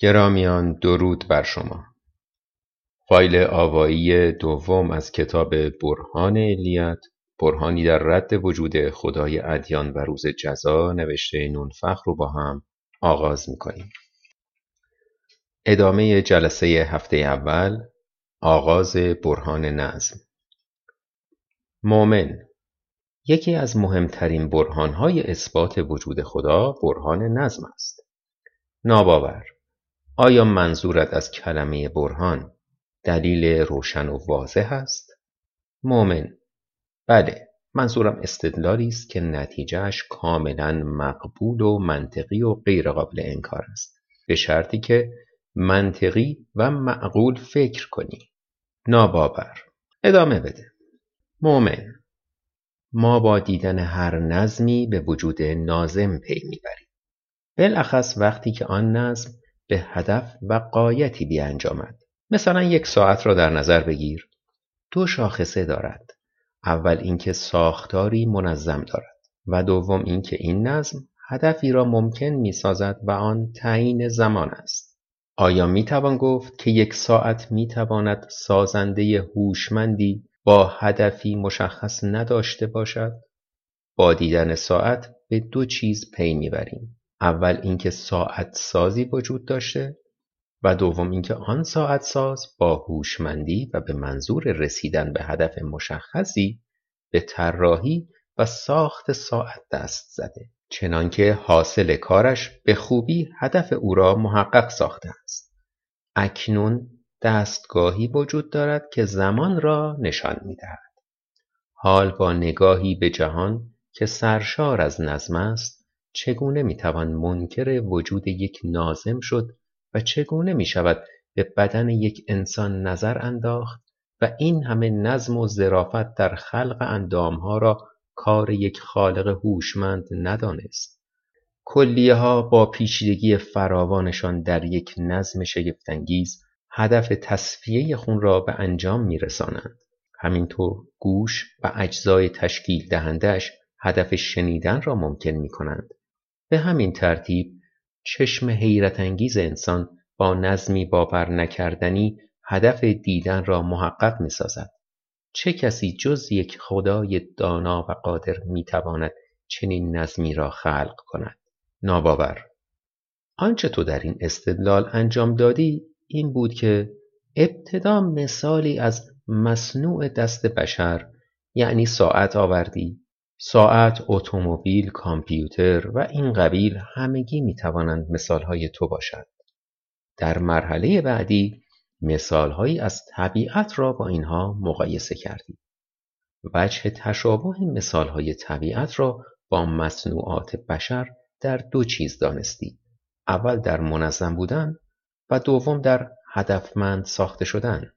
گرامیان درود بر شما. فایل آوایی دوم از کتاب برهان علیت برهانی در رد وجود خدای ادیان و روز جزا نوشته نونفخ رو با هم آغاز می‌کنیم. ادامه جلسه هفته اول آغاز برهان نظم. مؤمن یکی از مهمترین برهانهای اثبات وجود خدا برهان نظم است. ناباور آیا منظورت از کلمه برهان دلیل روشن و واضح است؟ مؤمن. بله منظورم استدلالی است که نتیجهش کاملا مقبول و منطقی و غیرقابل انکار است. به شرطی که منطقی و معقول فکر کنی. ناباور. ادامه بده. مؤمن. ما با دیدن هر نظمی به وجود نازم پی می‌بریم. بالاخص وقتی که آن نظم به هدف و قایتی بیانجامد. مثلا یک ساعت را در نظر بگیر. دو شاخصه دارد. اول اینکه ساختاری منظم دارد و دوم اینکه این نظم هدفی را ممکن می سازد و آن تعیین زمان است. آیا می توان گفت که یک ساعت می تواند سازنده هوشمندی با هدفی مشخص نداشته باشد؟ با دیدن ساعت به دو چیز پی می‌بریم. اول اینکه ساعت سازی وجود داشته و دوم اینکه آن ساعت ساز با هوشمندی و به منظور رسیدن به هدف مشخصی به طراحی و ساخت ساعت دست زده. چنانکه حاصل کارش به خوبی هدف او را محقق ساخته است. اکنون دستگاهی وجود دارد که زمان را نشان می‌دهد. حال با نگاهی به جهان که سرشار از نظم است چگونه می‌توان منکر وجود یک نازم شد و چگونه می‌شود به بدن یک انسان نظر انداخت و این همه نظم و ظرافت در خلق اندامها را کار یک خالق هوشمند ندانست. کلیه ها با پیچیدگی فراوانشان در یک نظم شگفتانگیز هدف تصفیه خون را به انجام میرسانند. همینطور گوش و اجزای تشکیل دهندش هدف شنیدن را ممکن می کنند به همین ترتیب چشم حیرت انگیز انسان با نظمی باور نکردنی هدف دیدن را محقق می سازد. چه کسی جز یک خدای دانا و قادر می تواند چنین نظمی را خلق کند؟ ناباور آنچه تو در این استدلال انجام دادی این بود که ابتدا مثالی از مصنوع دست بشر یعنی ساعت آوردی ساعت، اتومبیل، کامپیوتر و این قبیل همگی می توانند مثالهای تو باشند. در مرحله بعدی مثالهایی از طبیعت را با اینها مقایسه کردی. وجه تشابه مثالهای طبیعت را با مصنوعات بشر در دو چیز دانستی. اول در منظم بودن و دوم در هدفمند ساخته شدن.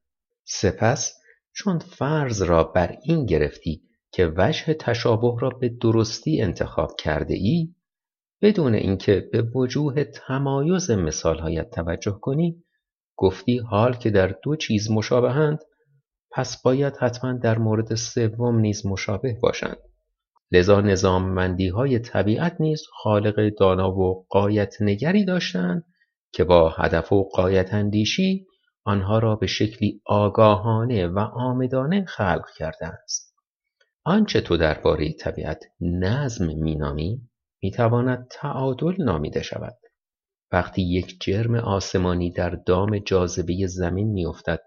سپس چون فرض را بر این گرفتی که وجه تشابه را به درستی انتخاب کرده ای بدون اینکه به وجوه تمایز مثالهایت توجه کنی گفتی حال که در دو چیز مشابهند پس باید حتما در مورد سوم نیز مشابه باشند. لذا نظاممندی های طبیعت نیز خالق دانا و قایت نگری داشتند که با هدف و قایت اندیشی آنها را به شکلی آگاهانه و آمدانه خلق کرده است. آنچه تو درباره طبیعت نظم مینامی می‌تواند تعادل نامیده شود. وقتی یک جرم آسمانی در دام جاذبه زمین میافتد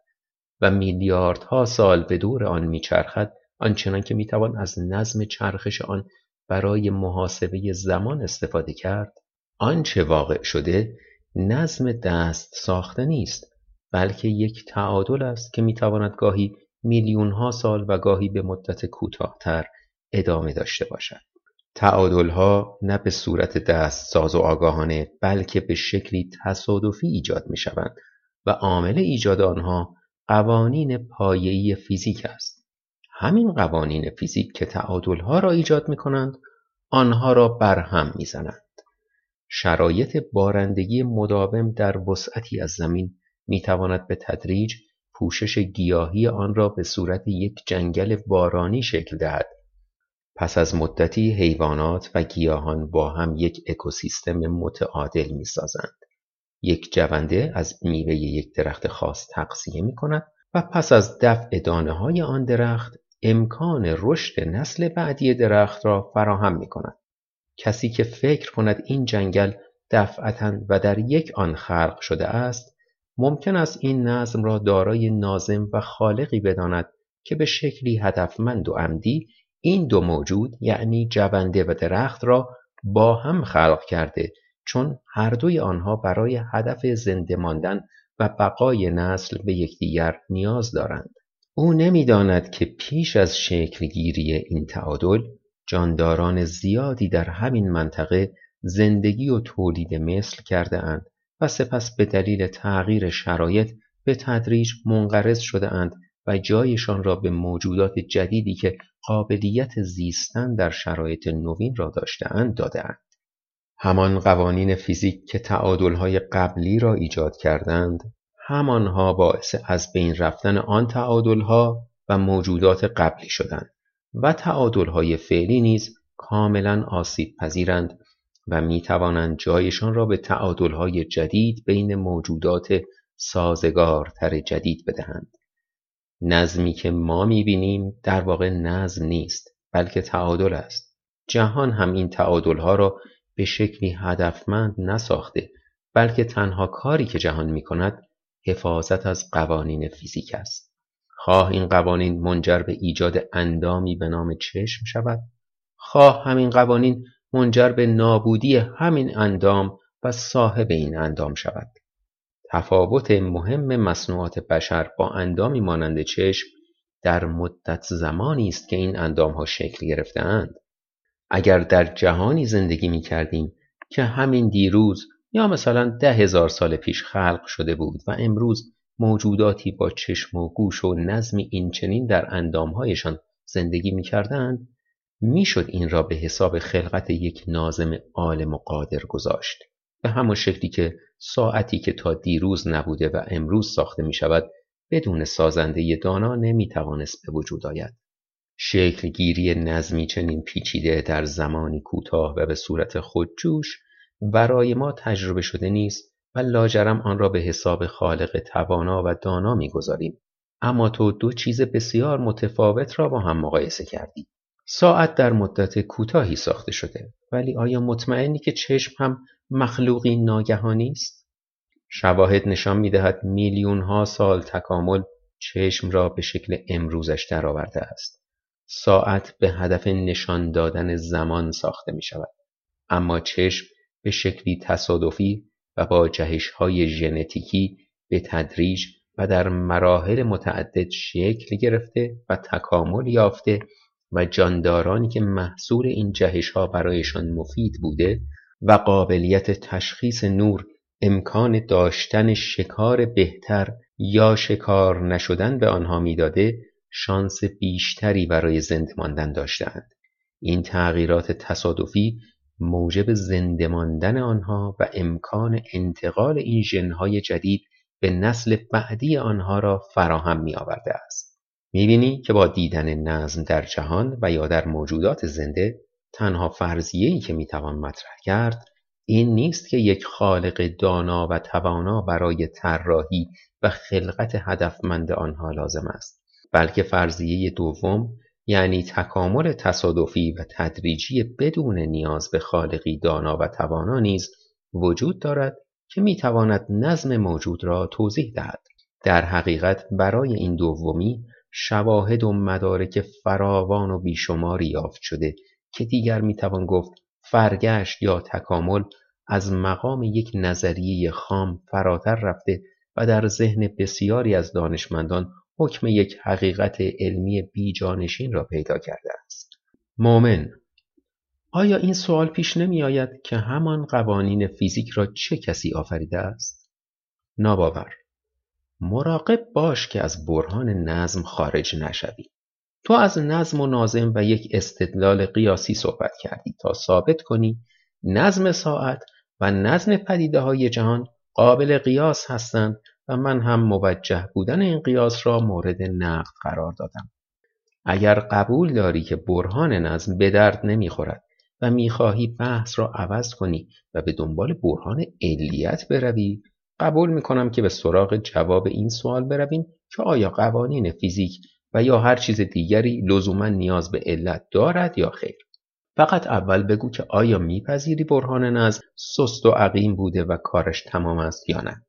و میلیاردها سال به دور آن میچرخد آنچنان که می‌توان از نظم چرخش آن برای محاسبه زمان استفاده کرد آنچه واقع شده نظم دست ساخته نیست بلکه یک تعادل است که می‌تواند گاهی ها سال و گاهی به مدت کوتاهتر ادامه داشته باشد. تعادلها نه به صورت دست ساز و آگاهانه بلکه به شکلی تصادفی ایجاد می شوند و عامل ایجاد آنها قوانین پایه‌ای فیزیک است. همین قوانین فیزیک که تعادلها را ایجاد می کنند آنها را برهم می زنند. شرایط بارندگی مداوم در وسعتی از زمین می تواند به تدریج پوشش گیاهی آن را به صورت یک جنگل بارانی شکل دهد پس از مدتی حیوانات و گیاهان با هم یک اکوسیستم متعادل می سازند. یک جونده از میوه یک درخت خاص تقصیه می کند و پس از دفع دانه های آن درخت امکان رشد نسل بعدی درخت را فراهم می کند. کسی که فکر کند این جنگل دفعتا و در یک آن خلق شده است ممکن است این نظم را دارای نازم و خالقی بداند که به شکلی هدفمند و عمدی این دو موجود یعنی جونده و درخت را با هم خلق کرده چون هر دوی آنها برای هدف زنده ماندن و بقای نسل به یکدیگر نیاز دارند. او نمی‌داند که پیش از شکل گیری این تعادل جانداران زیادی در همین منطقه زندگی و تولید مثل کرده اند و سپس به دلیل تغییر شرایط به تدریج منقرض شده اند و جایشان را به موجودات جدیدی که قابلیت زیستن در شرایط نوین را داشتهاند دادهاند. همان قوانین فیزیک که تعادلهای قبلی را ایجاد کردند همانها باعث از بین رفتن آن تعادلها و موجودات قبلی شدند و تعادلهای فعلی نیز کاملا آسیب پذیرند و می توانند جایشان را به تعادلهای جدید بین موجودات سازگارتر جدید بدهند. نظمی که ما می بینیم در واقع نظم نیست بلکه تعادل است. جهان هم این تعادلها را به شکلی هدفمند نساخته بلکه تنها کاری که جهان می کند حفاظت از قوانین فیزیک است. خواه این قوانین منجر به ایجاد اندامی به نام چشم شود خواه همین قوانین منجر به نابودی همین اندام و صاحب این اندام شود. تفاوت مهم مصنوعات بشر با اندامی مانند چشم در مدت زمانی است که این اندامها شکل گرفتهاند. اگر در جهانی زندگی می کردیم که همین دیروز یا مثلا ده هزار سال پیش خلق شده بود و امروز موجوداتی با چشم و گوش و نظمی اینچنین در اندامهایشان زندگی می کردند می‌شد این را به حساب خلقت یک نازم عالم و قادر گذاشت. به همان شکلی که ساعتی که تا دیروز نبوده و امروز ساخته می شود بدون سازنده دانا نمی توانست به وجود آید. گیری نظمی چنین پیچیده در زمانی کوتاه و به صورت خودجوش برای ما تجربه شده نیست و لاجرم آن را به حساب خالق توانا و دانا می‌گذاریم. اما تو دو چیز بسیار متفاوت را با هم مقایسه کردی. ساعت در مدت کوتاهی ساخته شده. ولی آیا مطمئنی که چشم هم مخلوقی ناگهانی است؟ شواهد نشان می‌دهد میلیون ها سال تکامل چشم را به شکل امروزش درآورده است. ساعت به هدف نشان دادن زمان ساخته می شود اما چشم به شکلی تصادفی و با های ژنتیکی به تدریج و در مراحل متعدد شکل گرفته و تکامل یافته و جاندارانی که محصول این ها برایشان مفید بوده و قابلیت تشخیص نور امکان داشتن شکار بهتر یا شکار نشدن به آنها می‌داده شانس بیشتری برای زنده ماندن داشتند این تغییرات تصادفی موجب زنده ماندن آنها و امکان انتقال این ژنهای جدید به نسل بعدی آنها را فراهم می آورده است. می بینی که با دیدن نظم در جهان و یا در موجودات زنده تنها فرضیه‌ای که می توان مطرح کرد این نیست که یک خالق دانا و توانا برای طراحی و خلقت هدفمند آنها لازم است بلکه فرضیه دوم یعنی تکامل تصادفی و تدریجی بدون نیاز به خالقی دانا و توانا نیز وجود دارد که می‌تواند نظم موجود را توضیح دهد. در حقیقت برای این دومی شواهد و مدارک فراوان و بیشماری یافت شده که دیگر می‌توان گفت فرگشت یا تکامل از مقام یک نظریه خام فراتر رفته و در ذهن بسیاری از دانشمندان حکم یک حقیقت علمی بیجانشین را پیدا کرده است. مومن آیا این سوال پیش نمی آید که همان قوانین فیزیک را چه کسی آفریده است؟ ناباور مراقب باش که از برهان نظم خارج نشوی. تو از نظم و نازم و یک استدلال قیاسی صحبت کردی تا ثابت کنی نظم ساعت و نظم پدیده های جهان قابل قیاس هستند و من هم موجه بودن این قیاس را مورد نقد قرار دادم. اگر قبول داری که برهان نظم به درد نمی‌خورد و می‌خواهی بحث را عوض کنی و به دنبال برهان علیت بروی قبول می‌کنم که به سراغ جواب این سوال برویم که آیا قوانین فیزیک و یا هر چیز دیگری لزوما نیاز به علت دارد یا خیر؟ فقط اول بگو که آیا میپذیری برهان نظم سست و عقیم بوده و کارش تمام است یا نه؟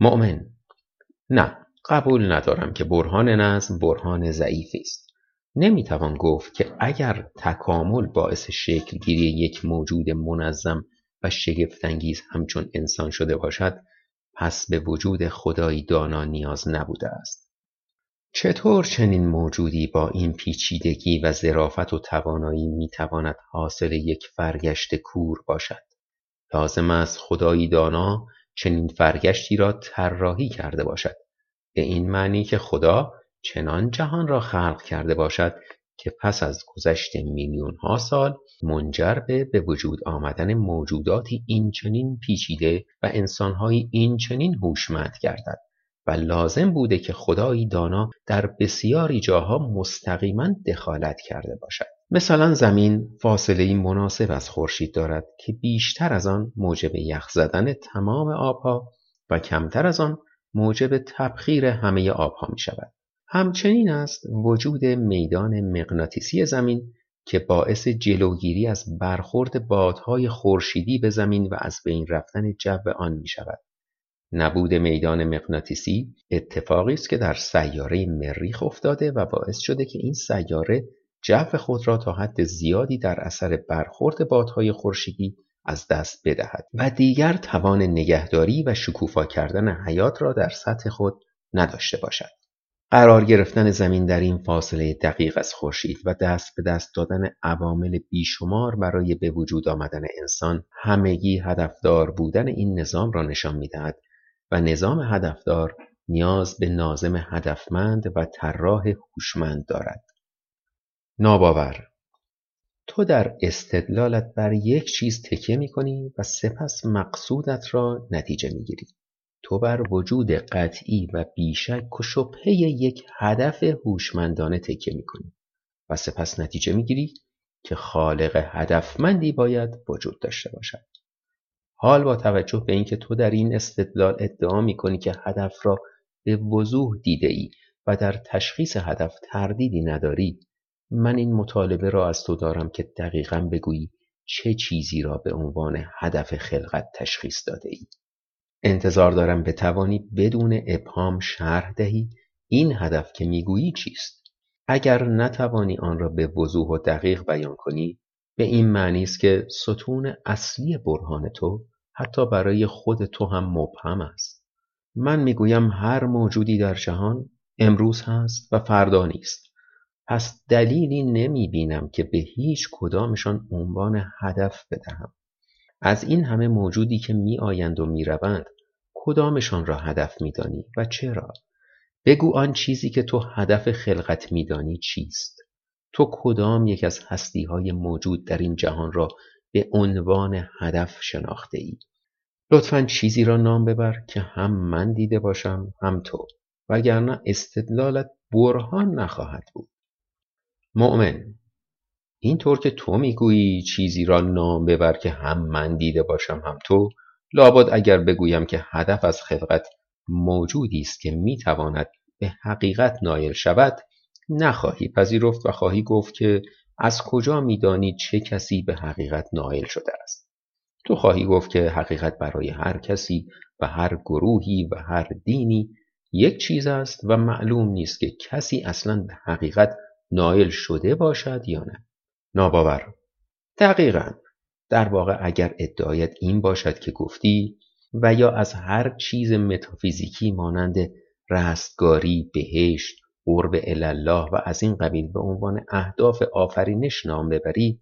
مؤمن. نه قبول ندارم که برهان نظم برهان ضعیفی است. نمی‌توان گفت که اگر تکامل باعث شکل گیری یک موجود منظم و شگفتانگیز همچون انسان شده باشد پس به وجود خدایی دانا نیاز نبوده است. چطور چنین موجودی با این پیچیدگی و ظرافت و توانایی می‌تواند حاصل یک فرگشت کور باشد؟ لازم است خدایی دانا چنین فرگشتی را طراحی کرده باشد. به این معنی که خدا چنان جهان را خلق کرده باشد که پس از گذشت میلیون ها سال منجر به به وجود آمدن موجوداتی اینچنین پیچیده و انسانهایی اینچنین هوشمند گردد و لازم بوده که خدایی دانا در بسیاری جاها مستقیما دخالت کرده باشد مثلا زمین فاصله مناسب از خورشید دارد که بیشتر از آن موجب یخ زدن تمام آبها و کمتر از آن موجب تبخیر همه آبها می شود. همچنین است وجود میدان مغناطیسی زمین که باعث جلوگیری از برخورد بادهای خورشیدی به زمین و از بین رفتن جو آن می شود. نبود میدان مغناطیسی اتفاقی است که در سیاره مریخ افتاده و باعث شده که این سیاره جو خود را تا حد زیادی در اثر برخورد بادهای خورشیدی از دست بدهد و دیگر توان نگهداری و شکوفا کردن حیات را در سطح خود نداشته باشد. قرار گرفتن زمین در این فاصله دقیق از خورشید و دست به دست دادن عوامل بیشمار برای به وجود آمدن انسان همگی هدفدار بودن این نظام را نشان می‌دهد و نظام هدفدار نیاز به نازم هدفمند و طراح هوشمند دارد ناباور تو در استدلالت بر یک چیز تکیه می کنی و سپس مقصودت را نتیجه می گیری. تو بر وجود قطعی و بیشک و شبهه یک هدف هوشمندانه تکیه می کنی و سپس نتیجه می گیری که خالق هدفمندی باید وجود داشته باشد. حال با توجه به اینکه تو در این استدلال ادعا می کنی که هدف را به وضوح دیده ای و در تشخیص هدف تردیدی نداری من این مطالبه را از تو دارم که دقیقا بگویی چه چیزی را به عنوان هدف خلقت تشخیص داده ای انتظار دارم بتوانی بدون ابهام شرح دهی این هدف که می‌گویی چیست. اگر نتوانی آن را به وضوح و دقیق بیان کنی به این معنی است که ستون اصلی برهان تو حتی برای خود تو هم مبهم است. من می‌گویم هر موجودی در جهان امروز هست و فردا نیست. پس دلیلی نمی بینم که به هیچ کدامشان عنوان هدف بدهم. از این همه موجودی که می آیند و می روند کدامشان را هدف می دانی و چرا؟ بگو آن چیزی که تو هدف خلقت می دانی چیست؟ تو کدام یک از هستی های موجود در این جهان را به عنوان هدف شناخته ای؟ لطفا چیزی را نام ببر که هم من دیده باشم هم تو وگرنه استدلالت برهان نخواهد بود مؤمن اینطور که تو می‌گویی چیزی را نام ببر که هم من دیده باشم هم تو لابد اگر بگویم که هدف از خلقت موجودی است که می‌تواند به حقیقت نایل شود نخواهی پذیرفت و خواهی گفت که از کجا میدانی چه کسی به حقیقت نایل شده است. تو خواهی گفت که حقیقت برای هر کسی و هر گروهی و هر دینی یک چیز است و معلوم نیست که کسی اصلا به حقیقت نایل شده باشد یا نه. ناباور. دقیقا. در واقع اگر ادعایت این باشد که گفتی و یا از هر چیز متافیزیکی مانند رستگاری بهشت قرب الله و از این قبیل به عنوان اهداف آفرینش نام ببری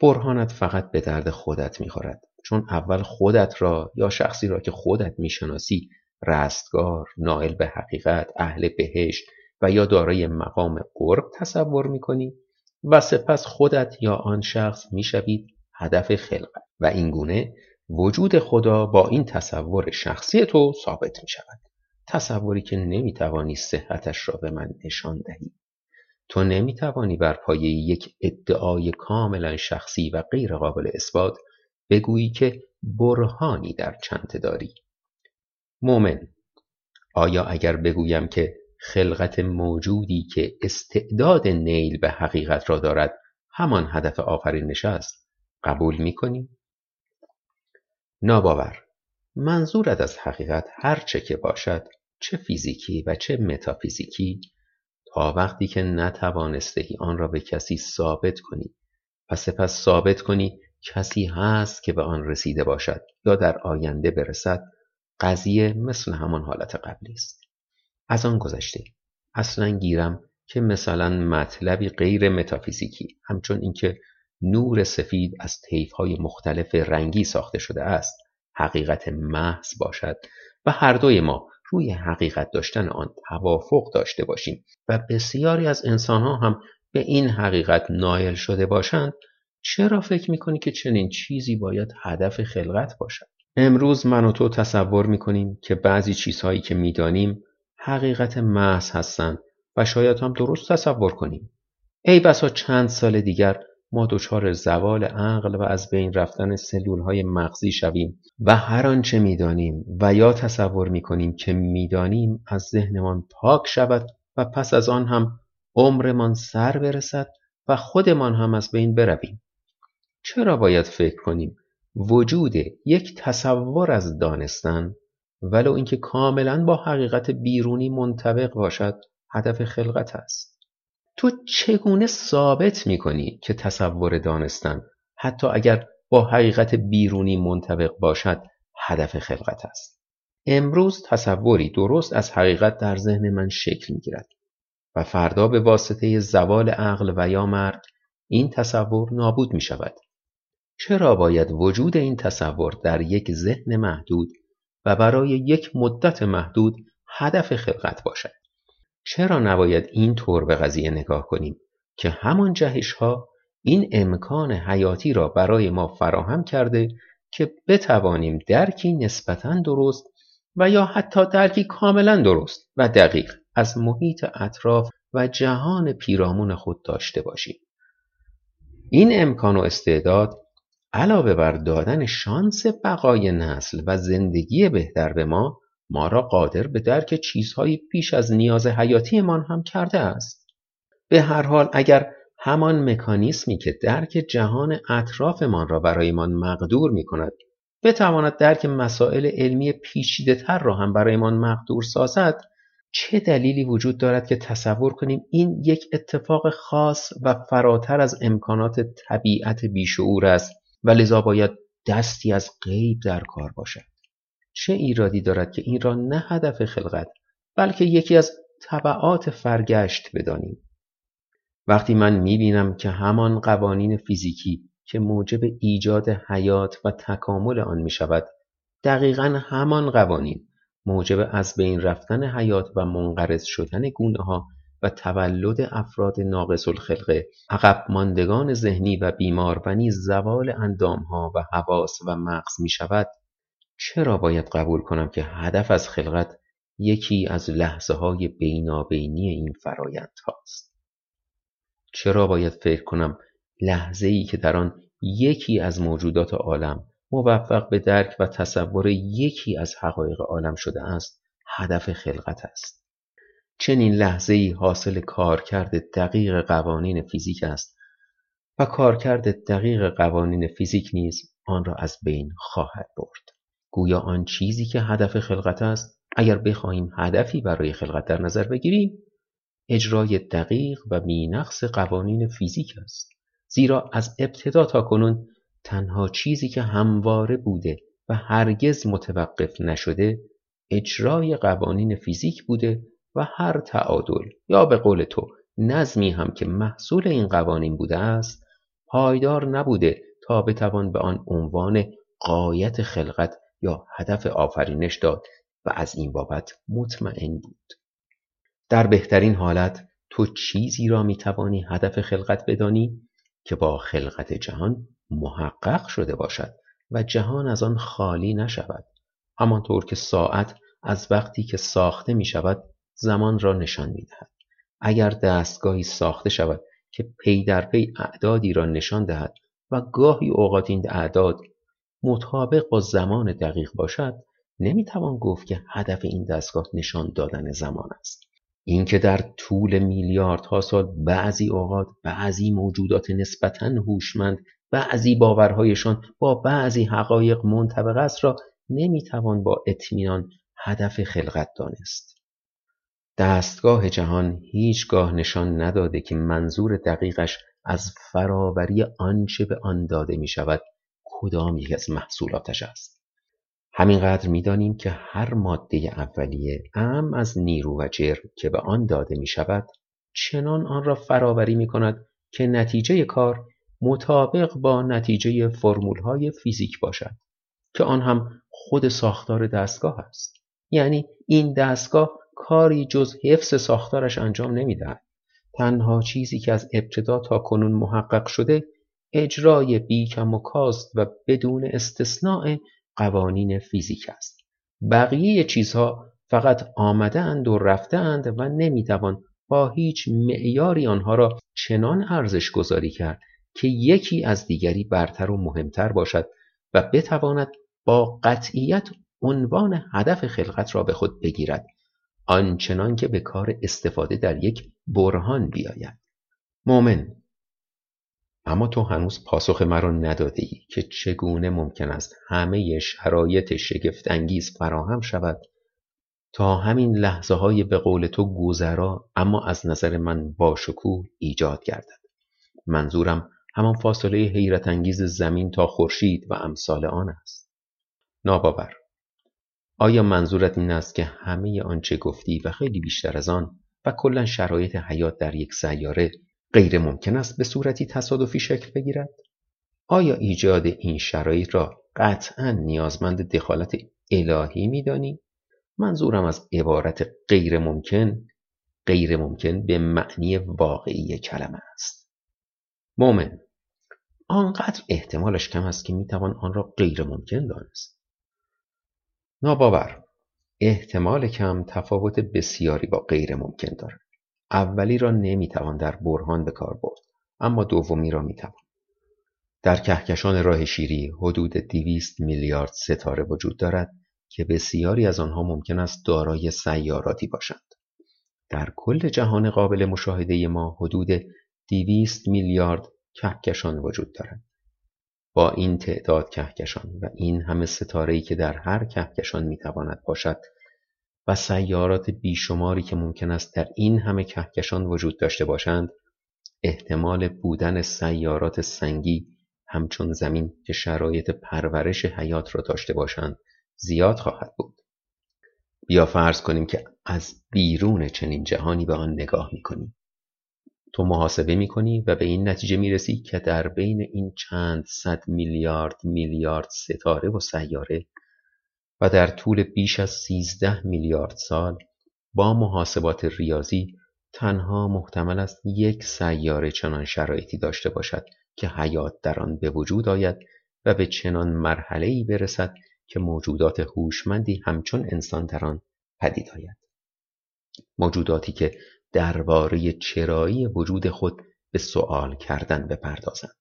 برهانت فقط به درد خودت می‌خورد. چون اول خودت را یا شخصی را که خودت می‌شناسی رستگار نائل به حقیقت اهل بهشت و یا دارای مقام قرب تصور می‌کنی و سپس خودت یا آن شخص می‌شوید هدف خلقت و اینگونه وجود خدا با این تصور شخصی تو ثابت می شود. تصوری که نمی‌توانی صحتش را به من نشان دهی. تو نمی‌توانی بر پایه یک ادعای کاملا شخصی و غیر قابل اثبات بگویی که برهانی در چنته داری مومن آیا اگر بگویم که خلقت موجودی که استعداد نیل به حقیقت را دارد. همان هدف آفرینش است قبول می کنی؟ ناباور. منظورت از حقیقت هر چه که باشد چه فیزیکی و چه متافیزیکی تا وقتی که نتوانستهی آن را به کسی ثابت کنی. و سپس ثابت کنی کسی هست که به آن رسیده باشد یا در آینده برسد. قضیه مثل همان حالت قبلی است. از آن گذشته. اصلا گیرم که مثلا مطلبی غیر متافیزیکی همچون اینکه نور سفید از های مختلف رنگی ساخته شده است حقیقت محض باشد و هر دوی ما روی حقیقت داشتن آن توافق داشته باشیم و بسیاری از انسانها هم به این حقیقت نایل شده باشند چرا فکر می‌کنی که چنین چیزی باید هدف خلقت باشد؟ امروز من و تو تصور می‌کنیم که بعضی چیزهایی که می‌دانیم حقیقت محض هستند و شاید هم درست تصور کنیم. ای بسا چند سال دیگر ما دچار زوال عقل و از بین رفتن سلول های مغزی شویم و هر آنچه می‌دانیم و یا تصور می‌کنیم که می‌دانیم از ذهنمان پاک شود و پس از آن هم عمرمان سر برسد و خودمان هم از بین برویم. چرا باید فکر کنیم وجود یک تصور از دانستن ولو اینکه کاملا با حقیقت بیرونی منطبق باشد هدف خلقت است تو چگونه ثابت می‌کنی که تصور دانستن حتی اگر با حقیقت بیرونی منطبق باشد هدف خلقت است امروز تصوری درست از حقیقت در ذهن من شکل می‌گیرد و فردا به واسطه زوال عقل و یا مرگ این تصور نابود می شود. چرا باید وجود این تصور در یک ذهن محدود و برای یک مدت محدود هدف خلقت باشد؟ چرا نباید این طور به قضیه نگاه کنیم که همان جهش ها این امکان حیاتی را برای ما فراهم کرده که بتوانیم درکی نسبتا درست و یا حتی درکی کاملا درست و دقیق از محیط اطراف و جهان پیرامون خود داشته باشیم این امکان و استعداد علاوه بر دادن شانس بقای نسل و زندگی بهتر به ما ما را قادر به درک چیزهایی پیش از نیاز حیاتیمان هم کرده است. به هر حال اگر همان مکانیسمی که درک جهان اطرافمان را برایمان مقدور می کند بتواند درک مسائل علمی پیچیده تر را هم برایمان مقدور سازد چه دلیلی وجود دارد که تصور کنیم این یک اتفاق خاص و فراتر از امکانات طبیعت بیشعور است؟ و لذا باید دستی از غیب در کار باشد. چه ایرادی دارد که این را نه هدف خلقت بلکه یکی از طبعات فرگشت بدانیم؟ وقتی من می‌بینم که همان قوانین فیزیکی که موجب ایجاد حیات و تکامل آن می شود دقیقا همان قوانین موجب از بین رفتن حیات و منقرض شدن گونه ها و تولد افراد ناقص الخلقه عقب ماندگان ذهنی و بیمار و نیز زوال ها و حواس و مغز می شود چرا باید قبول کنم که هدف از خلقت یکی از لحظه های بینابینی این فرایند هاست چرا باید فکر کنم لحظه ای که در آن یکی از موجودات عالم موفق به درک و تصور یکی از حقایق عالم شده است هدف خلقت است؟ چنین لحظه ای حاصل کارکرد دقیق قوانین فیزیک است و کارکرد دقیق قوانین فیزیک نیز آن را از بین خواهد برد. گویا آن چیزی که هدف خلقت است اگر بخواهیم هدفی برای خلقت در نظر بگیریم اجرای دقیق و بینقص قوانین فیزیک است. زیرا از ابتدا تا کنون تنها چیزی که همواره بوده و هرگز متوقف نشده اجرای قوانین فیزیک بوده و هر تعادل یا به قول تو نظمی هم که محصول این قوانین بوده است پایدار نبوده تا بتوان به آن عنوان قایت خلقت یا هدف آفرینش داد و از این بابت مطمئن بود. در بهترین حالت تو چیزی را می توانی هدف خلقت بدانی که با خلقت جهان محقق شده باشد و جهان از آن خالی نشود. همانطور که ساعت از وقتی که ساخته می شود زمان را نشان می دهد. اگر دستگاهی ساخته شود که پی در پی اعدادی را نشان دهد و گاهی اوقات این اعداد مطابق با زمان دقیق باشد نمی‌توان گفت که هدف این دستگاه نشان دادن زمان است اینکه در طول میلیاردها سال بعضی اوقات بعضی موجودات نسبتا هوشمند بعضی باورهایشان با بعضی حقایق منطبق است را نمی‌توان با اطمینان هدف خلقت دانست دستگاه جهان هیچگاه نشان نداده که منظور دقیقش از فراوری آنچه به آن داده می شود کدام یک از محصولاتش است. همینقدر می‌دانیم که هر ماده اولیه ام از نیرو و جرم که به آن داده می شود چنان آن را فراوری می کند که نتیجه کار مطابق با نتیجه فرمول های فیزیک باشد که آن هم خود ساختار دستگاه است. یعنی این دستگاه کاری جز حفظ ساختارش انجام نمی‌دهد تنها چیزی که از ابتدا تا کنون محقق شده اجرای بیکم و کاست و بدون استثناء قوانین فیزیک است. بقیه چیزها فقط آمده اند و رفته اند و نمی‌توان با هیچ معیاری آنها را چنان ارزش گذاری کرد که یکی از دیگری برتر و مهمتر باشد و بتواند با قطعیت عنوان هدف خلقت را به خود بگیرد. آنچنان که به کار استفاده در یک برهان بیاید. مؤمن اما تو هنوز پاسخ مرا نداده ای که چگونه ممکن است همه شرایط شگفت انگیز فراهم شود. تا همین لحظه های به قول تو گذرا اما از نظر من با شکوه ایجاد گردد. منظورم همان فاصله حیرت انگیز زمین تا خورشید و امثال آن است. ناباور. آیا منظورت این است که همه آنچه گفتی و خیلی بیشتر از آن و کلا شرایط حیات در یک سیاره غیر ممکن است به صورتی تصادفی شکل بگیرد؟ آیا ایجاد این شرایط را قطعا نیازمند دخالت الهی میدانی؟ منظورم از عبارت غیر ممکن غیر ممکن به معنی واقعی کلمه است. مومن آنقدر احتمالش کم است که می‌توان آن را غیر ممکن دانست. ناباور. احتمال کم تفاوت بسیاری با غیر ممکن دارد. اولی را نمی‌توان در برهان به کار برد اما دومی را می‌توان. در کهکشان راه شیری حدود دویست میلیارد ستاره وجود دارد که بسیاری از آنها ممکن است دارای سیاراتی باشند. در کل جهان قابل مشاهده ما حدود دویست میلیارد کهکشان وجود دارد. با این تعداد کهکشان و این همه ستاره‌ای که در هر کهکشان می‌تواند باشد و سیارات بیشماری که ممکن است در این همه کهکشان وجود داشته باشند احتمال بودن سیارات سنگی همچون زمین که شرایط پرورش حیات را داشته باشند زیاد خواهد بود. بیا فرض کنیم که از بیرون چنین جهانی به آن نگاه می‌کنیم. تو محاسبه می‌کنی و به این نتیجه می‌رسی که در بین این چند صد میلیارد میلیارد ستاره و سیاره و در طول بیش از سیزده میلیارد سال با محاسبات ریاضی تنها محتمل است یک سیاره چنان شرایطی داشته باشد که حیات در آن به وجود آید و به چنان مرحله‌ای برسد که موجودات هوشمندی همچون انسان در آن پدید آید. موجوداتی که درباره چرایی وجود خود به سوال کردن بپردازند.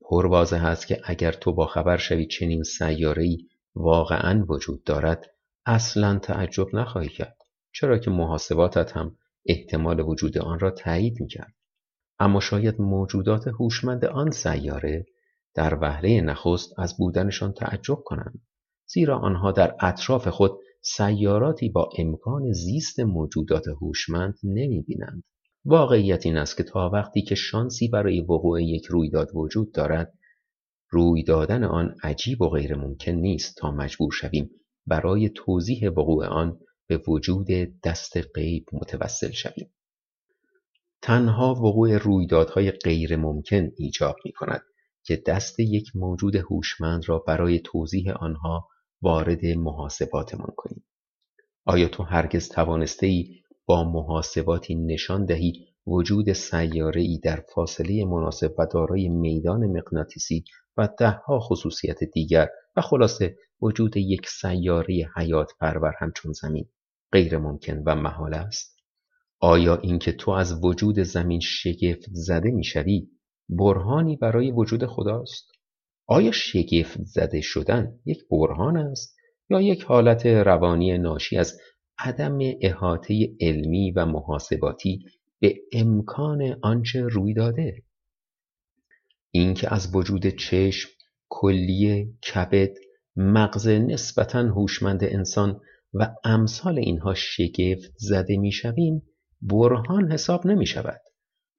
پر واضح است که اگر تو با خبر شوی چنین سیاره‌ای واقعا وجود دارد اصلا تعجب نخواهی کرد چرا که محاسباتت هم احتمال وجود آن را تایید می‌کرد. اما شاید موجودات هوشمند آن سیاره در وهله نخست از بودنشان تعجب کنند زیرا آنها در اطراف خود سیاراتی با امکان زیست موجودات هوشمند نمی‌بینند واقعیت این است که تا وقتی که شانسی برای وقوع یک رویداد وجود دارد روی دادن آن عجیب و غیر ممکن نیست تا مجبور شویم برای توضیح وقوع آن به وجود دست غیب متوسل شویم. تنها وقوع رویدادهای غیر ممکن ایجاب می کند که دست یک موجود هوشمند را برای توضیح آنها وارد محاسباتمان کنیم. آیا تو هرگز توانسته ای با محاسباتی نشان دهی وجود سیاره ای در فاصله مناسب و دارای میدان مغناطیسی و دهها خصوصیت دیگر و خلاصه وجود یک سیاره حیات پرور همچون زمین غیر ممکن و محال است؟ آیا اینکه تو از وجود زمین شگفت زده می‌شوی برهانی برای وجود خداست؟ آیا شگفت زده شدن یک برهان است یا یک حالت روانی ناشی از عدم احاطه علمی و محاسباتی به امکان آنچه روی داده اینکه از وجود چشم کلیه کبد مغز نسبتا هوشمند انسان و امثال اینها شگفت زده می‌شویم برهان حساب نمی شود.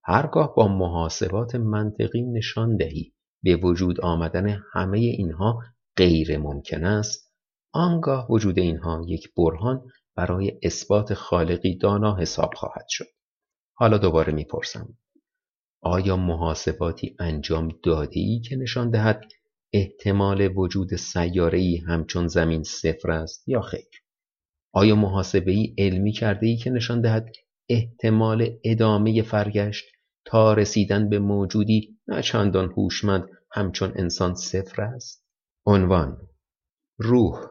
هرگاه با محاسبات منطقی نشان دهی به وجود آمدن همه اینها غیر ممکن است. آنگاه وجود اینها یک برهان برای اثبات خالقی دانا حساب خواهد شد. حالا دوباره می‌پرسم. آیا محاسباتی انجام داده ای که نشان دهد احتمال وجود سیاره همچون زمین صفر است یا خیر؟ آیا محاسبه ای علمی کرده ای که نشان دهد احتمال ادامه فرگشت؟ تا رسیدن به موجودی نه چندان هوشمند همچون انسان صفر است. عنوان روح.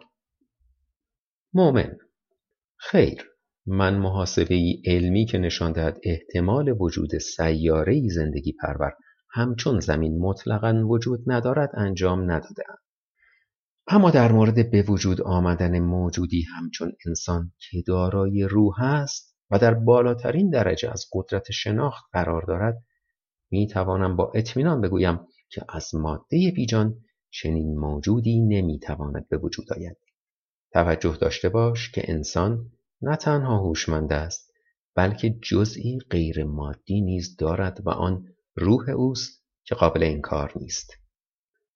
مؤمن خیر من محاسبه ای علمی که نشان دهد احتمال وجود سیاره زندگی پرور همچون زمین مطلقا وجود ندارد انجام ندادم اما در مورد به وجود آمدن موجودی همچون انسان که دارای روح است و در بالاترین درجه از قدرت شناخت قرار دارد می توانم با اطمینان بگویم که از ماده بیجان چنین موجودی نمی تواند به وجود آید. توجه داشته باش که انسان نه تنها هوشمند است بلکه جزئی غیر مادی نیز دارد و آن روح اوست که قابل انکار نیست.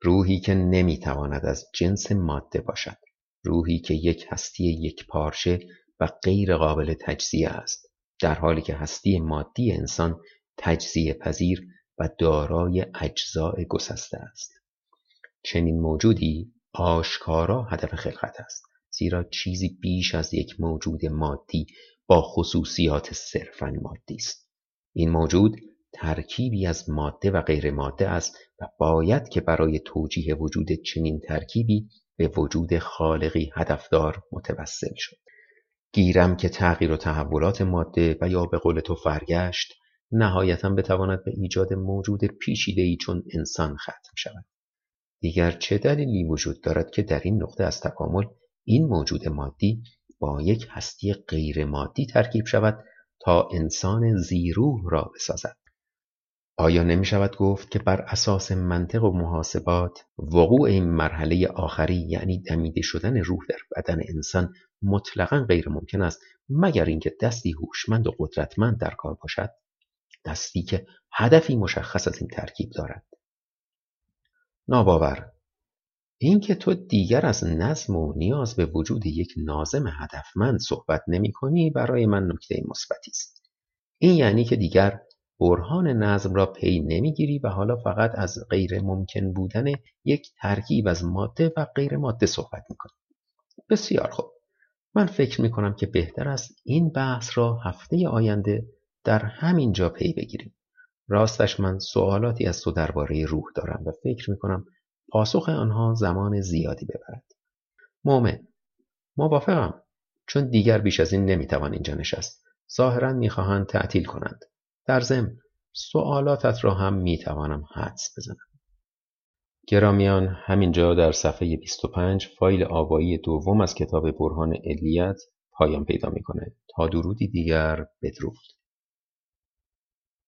روحی که نمی‌تواند از جنس ماده باشد روحی که یک هستی یک پارچه و غیر قابل تجزیه است در حالی که هستی مادی انسان تجزیه پذیر و دارای اجزاء گسسته است. چنین موجودی آشکارا هدف خلقت است زیرا چیزی بیش از یک موجود مادی با خصوصیات صرفا مادی است. این موجود ترکیبی از ماده و غیر ماده است و باید که برای توجیه وجود چنین ترکیبی به وجود خالقی هدفدار متوسل شد. گیرم که تغییر و تحولات ماده و یا به قول تو فرگشت نهایتا بتواند به ایجاد موجود پیچیده‌ای چون انسان ختم شود. دیگر چه دلیلی وجود دارد که در این نقطه از تکامل این موجود مادی با یک هستی غیر مادی ترکیب شود تا انسان زیروح را بسازد؟ آیا نمی شود گفت که بر اساس منطق و محاسبات وقوع این مرحله آخری یعنی دمیده شدن روح در بدن انسان مطلقا غیر ممکن است مگر اینکه دستی هوشمند و قدرتمند در کار باشد؟ دستی که هدفی مشخص از این ترکیب دارد. ناباور. اینکه تو دیگر از نظم و نیاز به وجود یک نازم هدفمند صحبت نمی کنی برای من نکته مثبتی است. این یعنی که دیگر برهان نظم را پی نمی‌گیری و حالا فقط از غیر ممکن بودن یک ترکیب از ماده و غیر ماده صحبت می‌کنی. بسیار خوب. من فکر می کنم که بهتر است این بحث را هفته آینده در همین جا پی بگیریم. راستش من سوالاتی از تو درباره روح دارم و فکر می کنم پاسخ آنها زمان زیادی ببرد. مؤمن موافقم چون دیگر بیش از این نمی‌توان اینجا نشست. ظاهرا می‌خواهند تعطیل کنند. در ضمن سوالاتت را هم می‌توانم حدس بزنم. گرامیان همینجا در صفحه 25 فایل آوایی دوم از کتاب برهان علیت پایان پیدا می‌کنه. تا درودی دیگر بدرود.